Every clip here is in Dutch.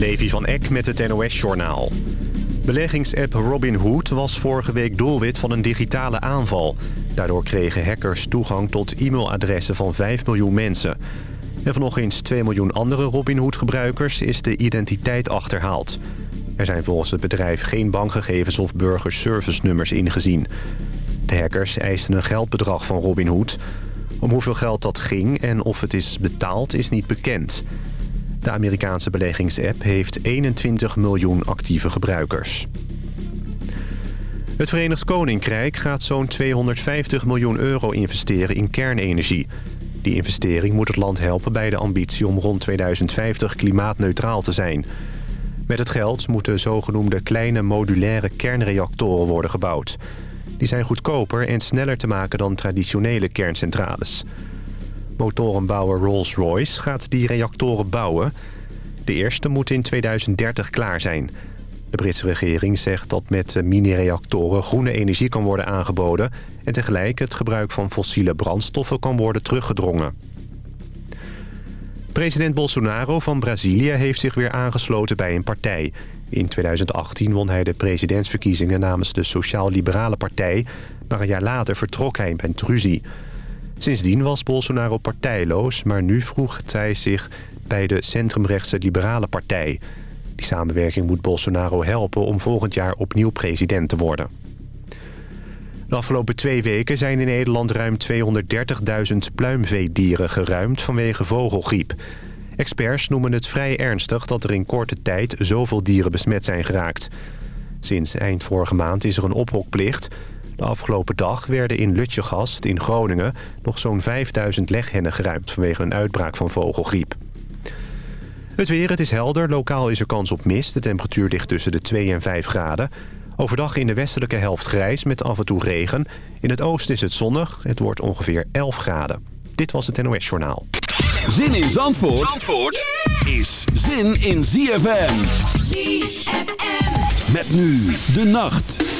Levi van Eck met het NOS-journaal. Beleggingsapp Robinhood was vorige week doelwit van een digitale aanval. Daardoor kregen hackers toegang tot e-mailadressen van 5 miljoen mensen. En van nog eens 2 miljoen andere Robinhood-gebruikers is de identiteit achterhaald. Er zijn volgens het bedrijf geen bankgegevens of burgerservice-nummers ingezien. De hackers eisten een geldbedrag van Robinhood. Om hoeveel geld dat ging en of het is betaald is niet bekend... De Amerikaanse beleggingsapp heeft 21 miljoen actieve gebruikers. Het Verenigd Koninkrijk gaat zo'n 250 miljoen euro investeren in kernenergie. Die investering moet het land helpen bij de ambitie om rond 2050 klimaatneutraal te zijn. Met het geld moeten zogenoemde kleine modulaire kernreactoren worden gebouwd. Die zijn goedkoper en sneller te maken dan traditionele kerncentrales. Motorenbouwer Rolls-Royce gaat die reactoren bouwen. De eerste moet in 2030 klaar zijn. De Britse regering zegt dat met mini-reactoren groene energie kan worden aangeboden... en tegelijk het gebruik van fossiele brandstoffen kan worden teruggedrongen. President Bolsonaro van Brazilië heeft zich weer aangesloten bij een partij. In 2018 won hij de presidentsverkiezingen namens de Sociaal-Liberale Partij... maar een jaar later vertrok hij met ruzie... Sindsdien was Bolsonaro partijloos, maar nu vroeg hij zich bij de centrumrechtse Liberale Partij. Die samenwerking moet Bolsonaro helpen om volgend jaar opnieuw president te worden. De afgelopen twee weken zijn in Nederland ruim 230.000 pluimveedieren geruimd vanwege vogelgriep. Experts noemen het vrij ernstig dat er in korte tijd zoveel dieren besmet zijn geraakt. Sinds eind vorige maand is er een ophokplicht... De afgelopen dag werden in Lutjegast in Groningen nog zo'n 5000 leghennen geruimd vanwege een uitbraak van vogelgriep. Het weer, het is helder. Lokaal is er kans op mist. De temperatuur ligt tussen de 2 en 5 graden. Overdag in de westelijke helft grijs met af en toe regen. In het oosten is het zonnig. Het wordt ongeveer 11 graden. Dit was het NOS Journaal. Zin in Zandvoort, Zandvoort is zin in ZFM. ZFM. Met nu de nacht.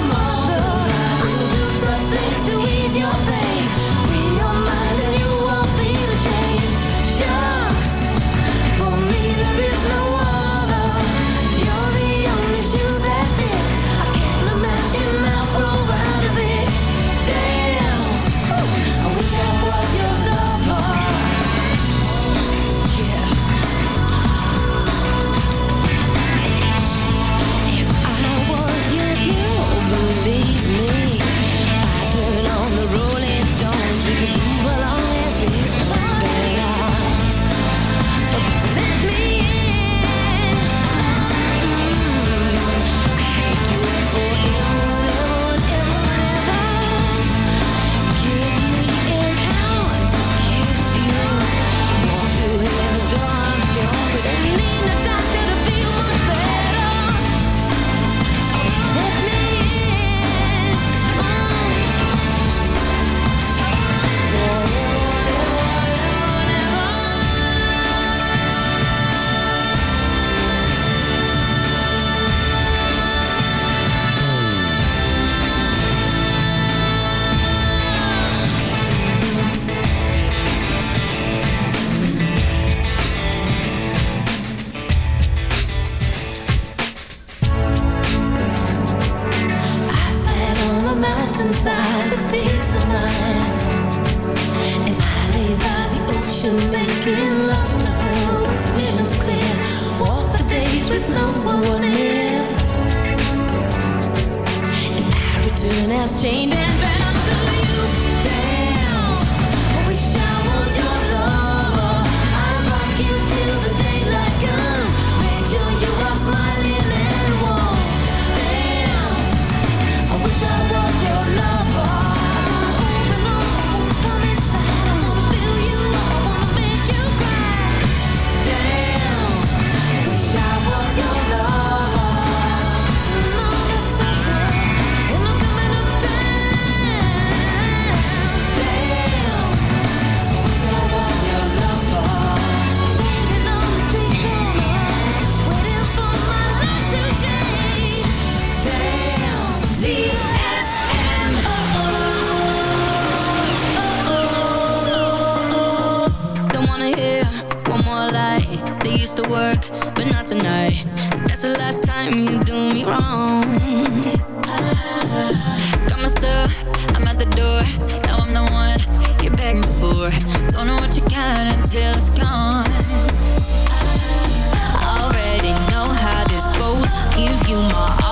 They used to work, but not tonight. That's the last time you do me wrong. Got my stuff, I'm at the door. Now I'm the one you're begging for. Don't know what you got until it's gone. I already know how this goes. Give you my all.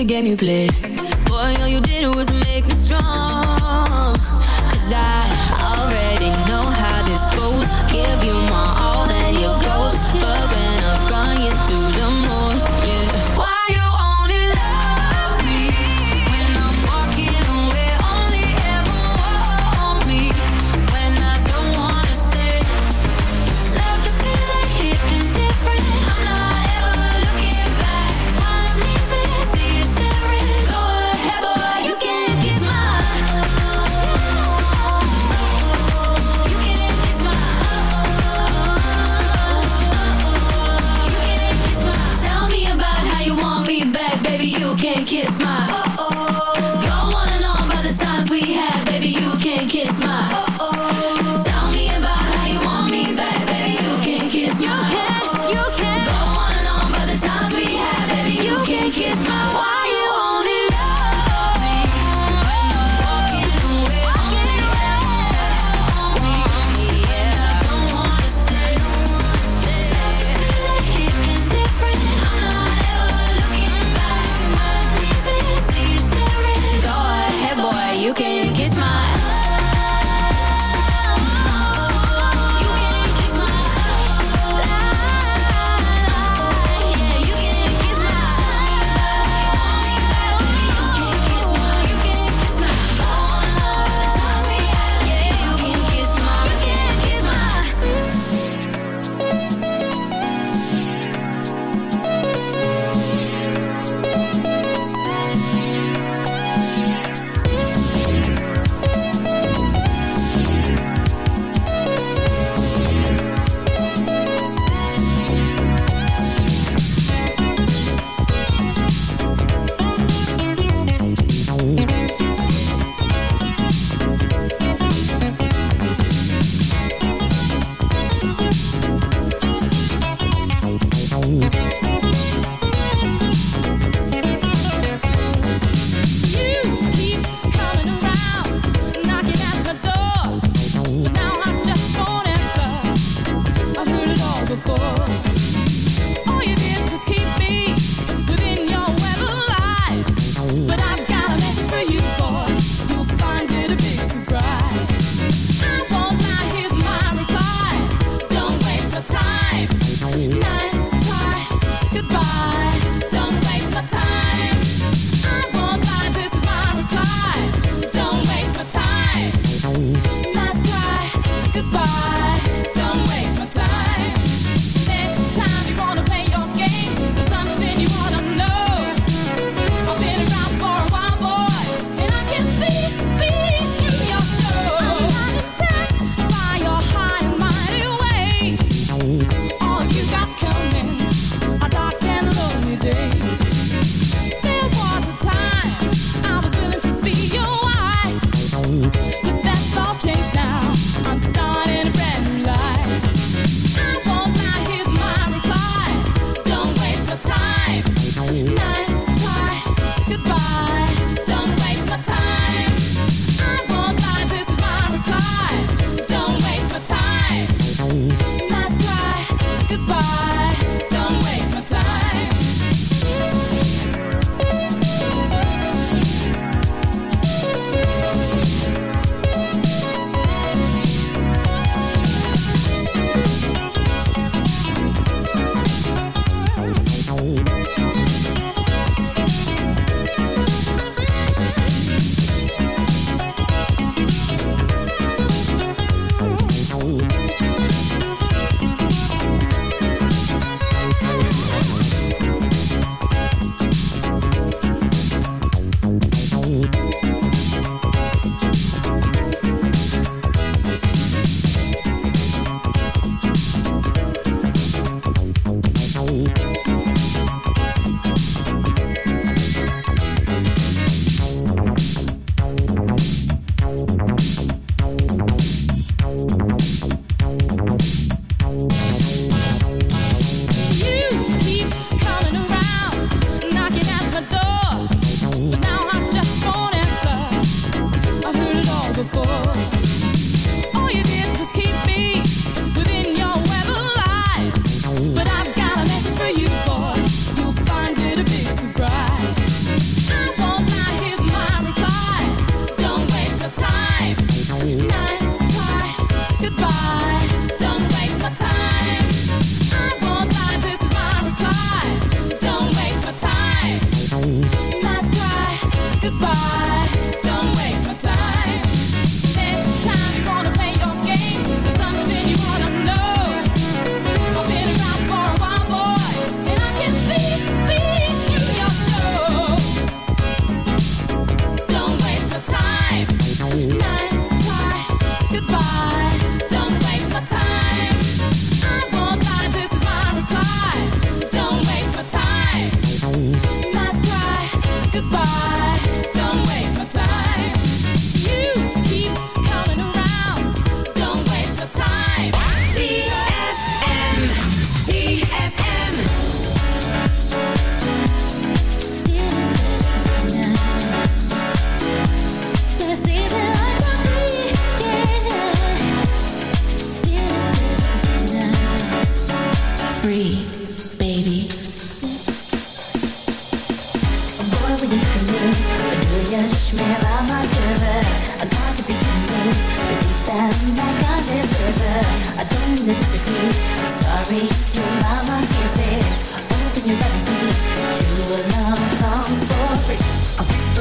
The game you play, Boy, all you did was make me strong. Cause I already know how this goes. Give you my all, then you go. But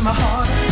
my heart,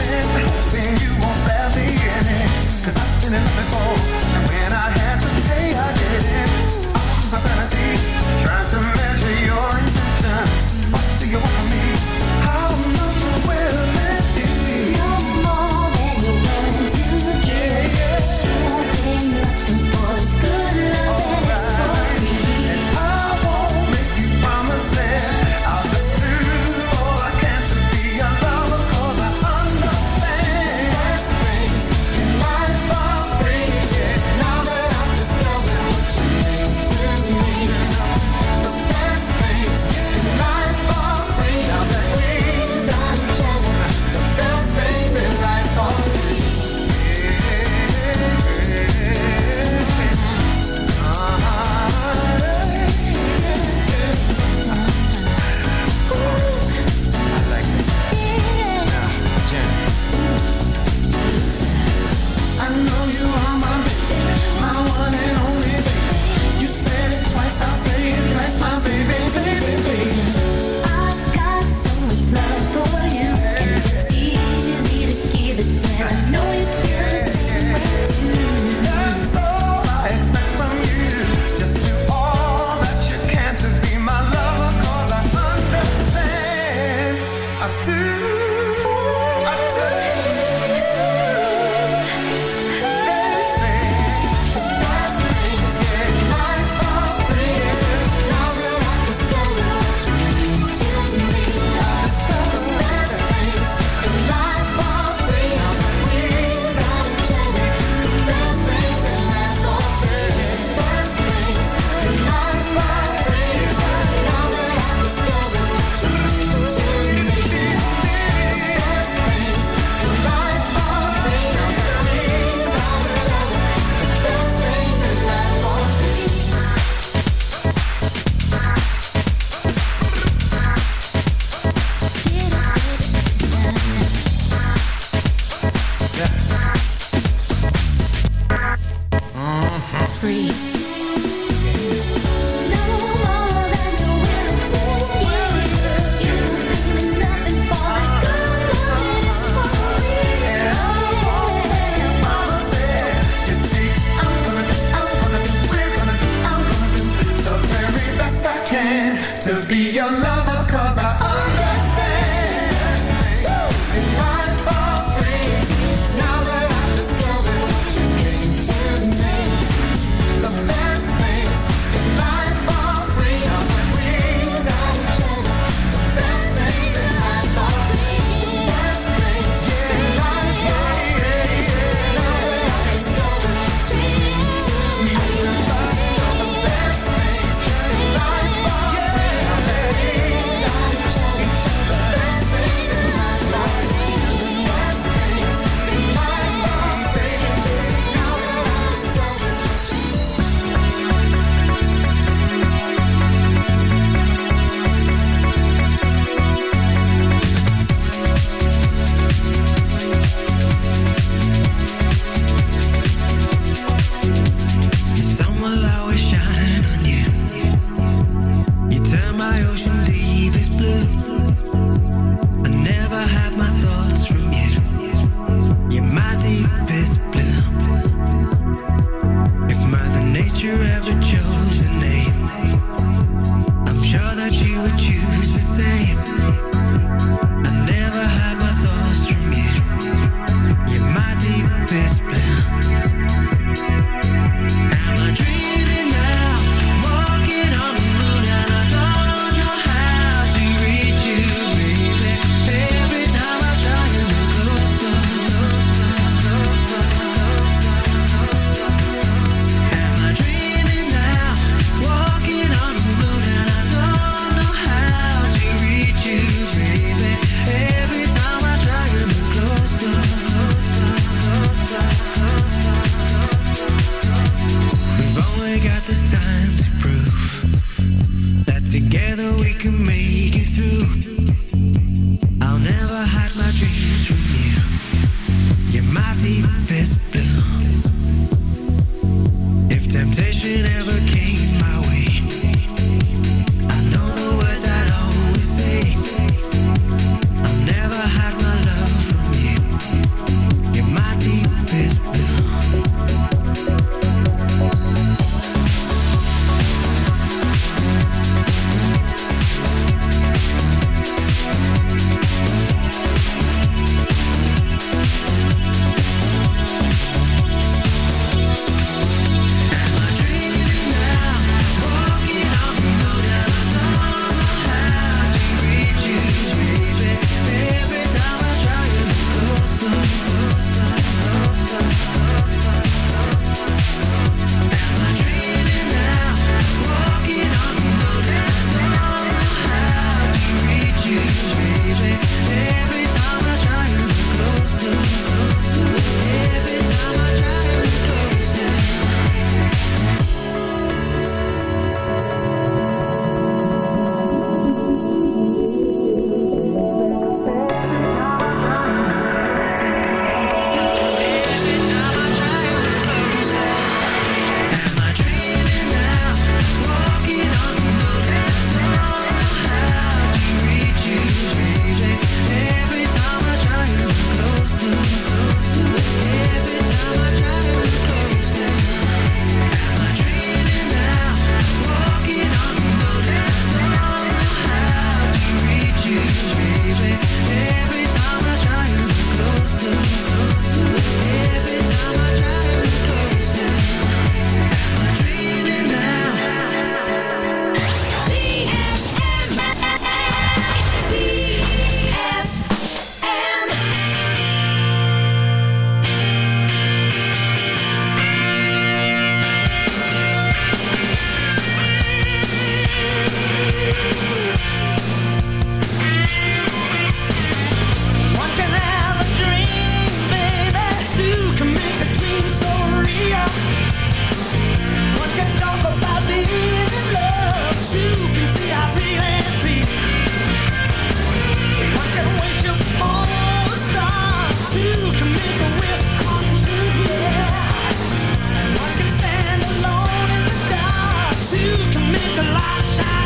the lights out.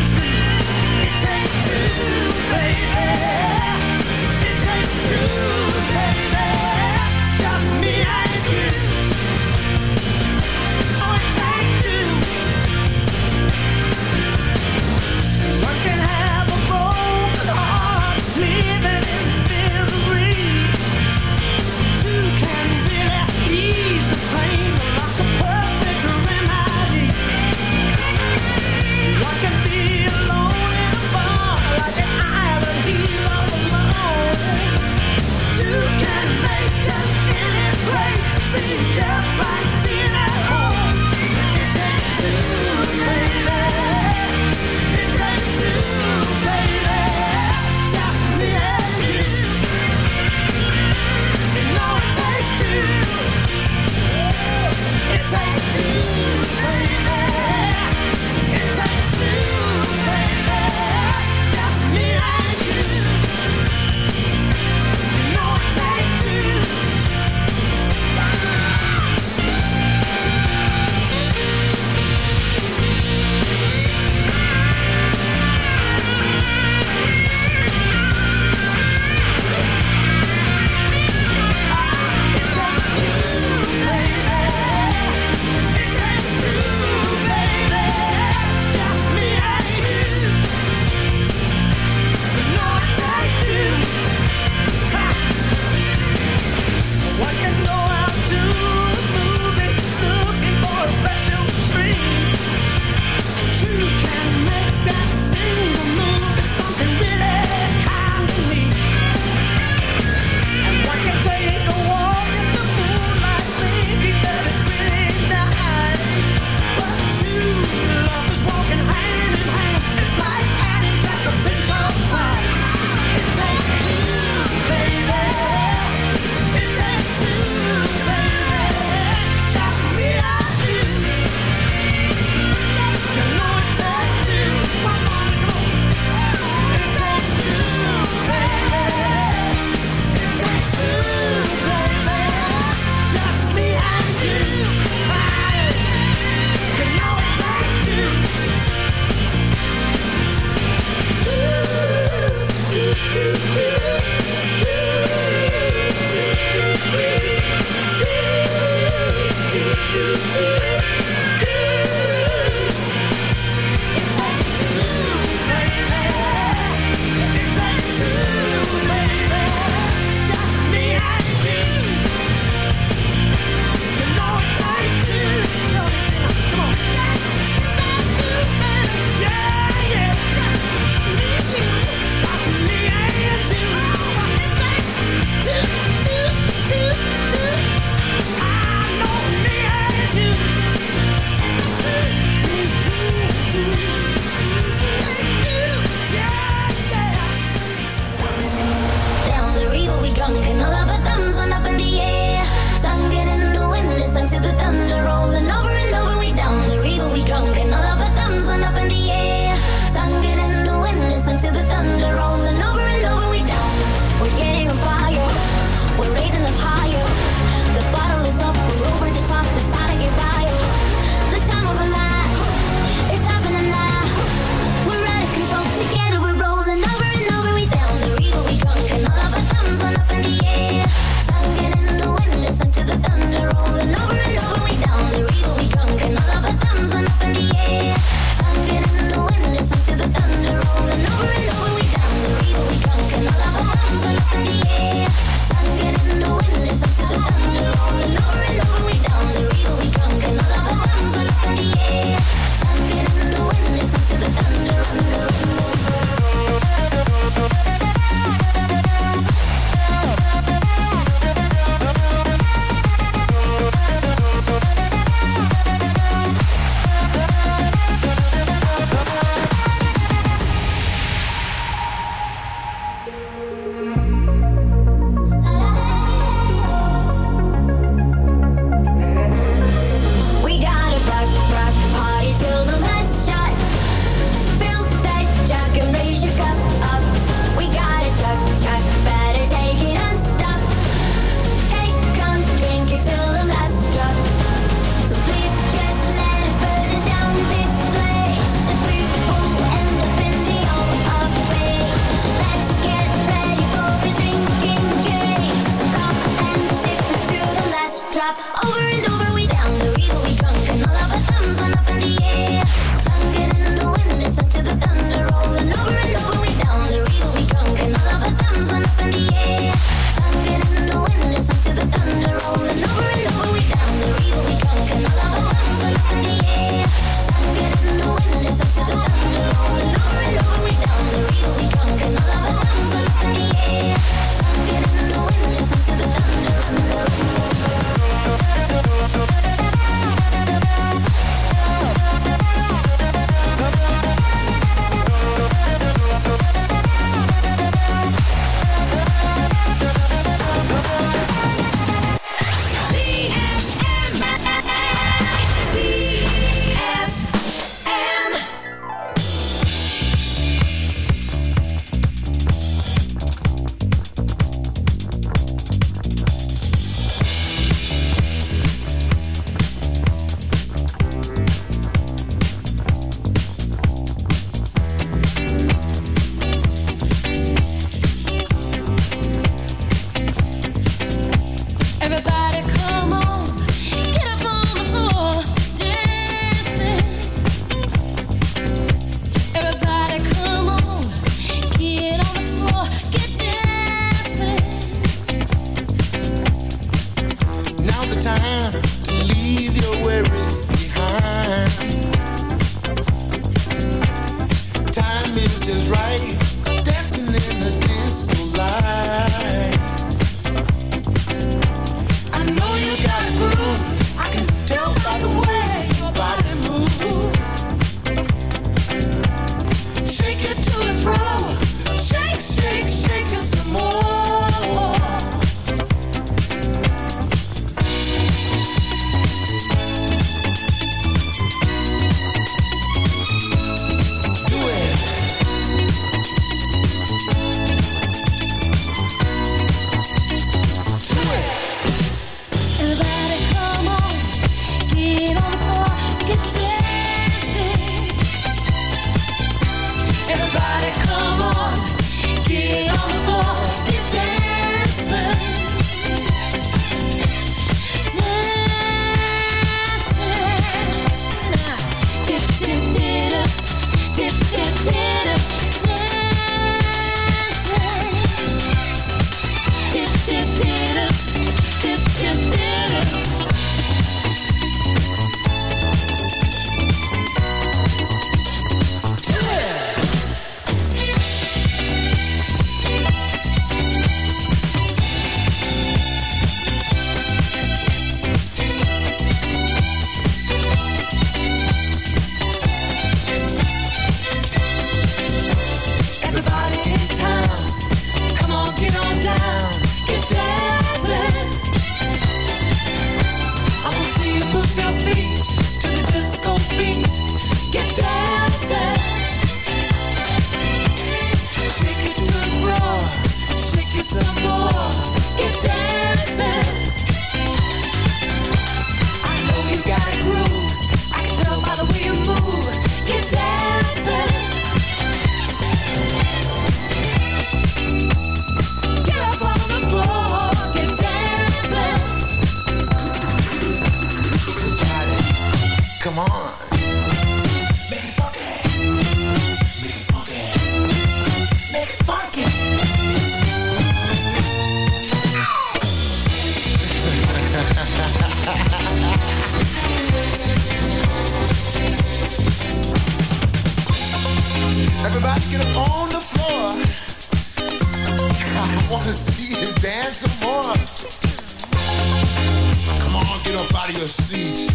just see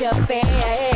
your face. Eh, eh, eh.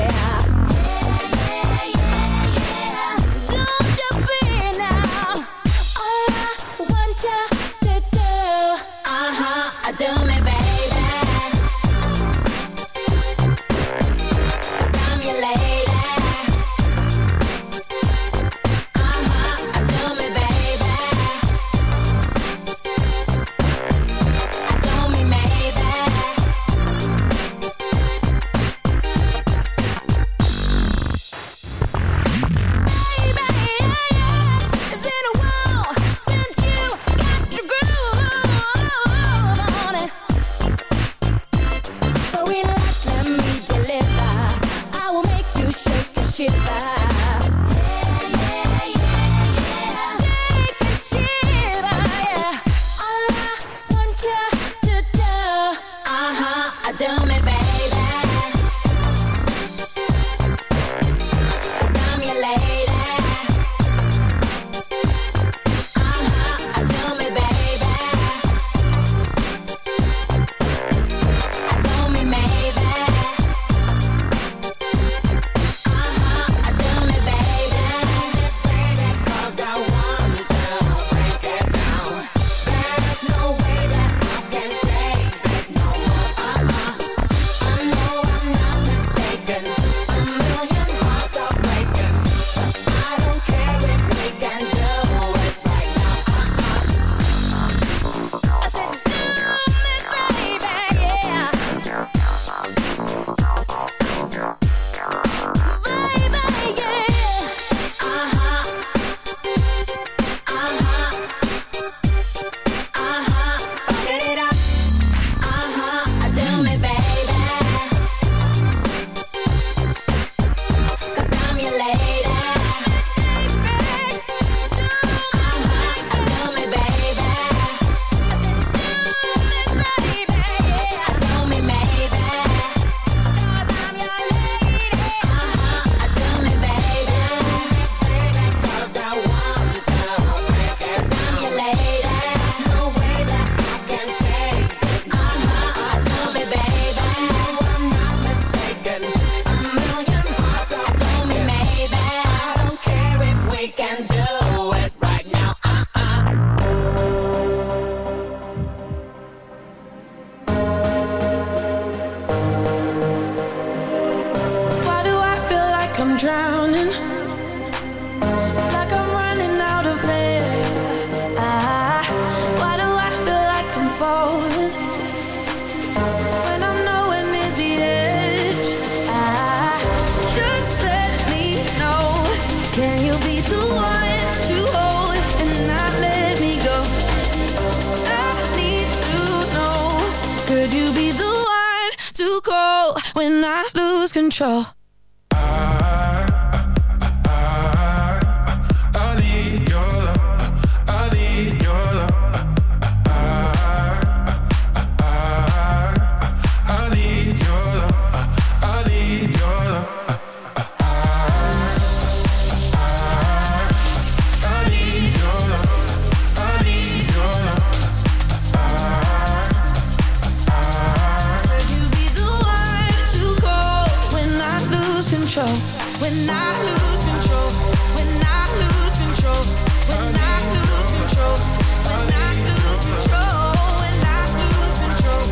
control. When I lose control. When I lose control. When I lose control. When I lose control. When I lose control.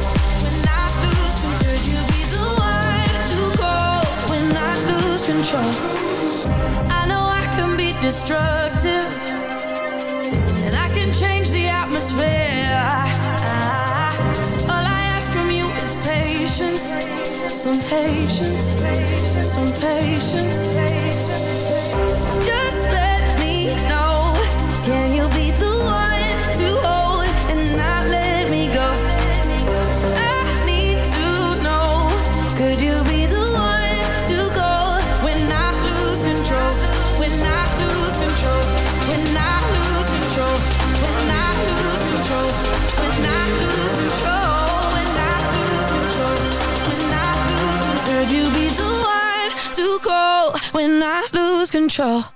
When I lose control. Could you be the one to go? When I lose control. I know I can be destructive. And I can change the atmosphere Some patience, some patience. Just let me know. control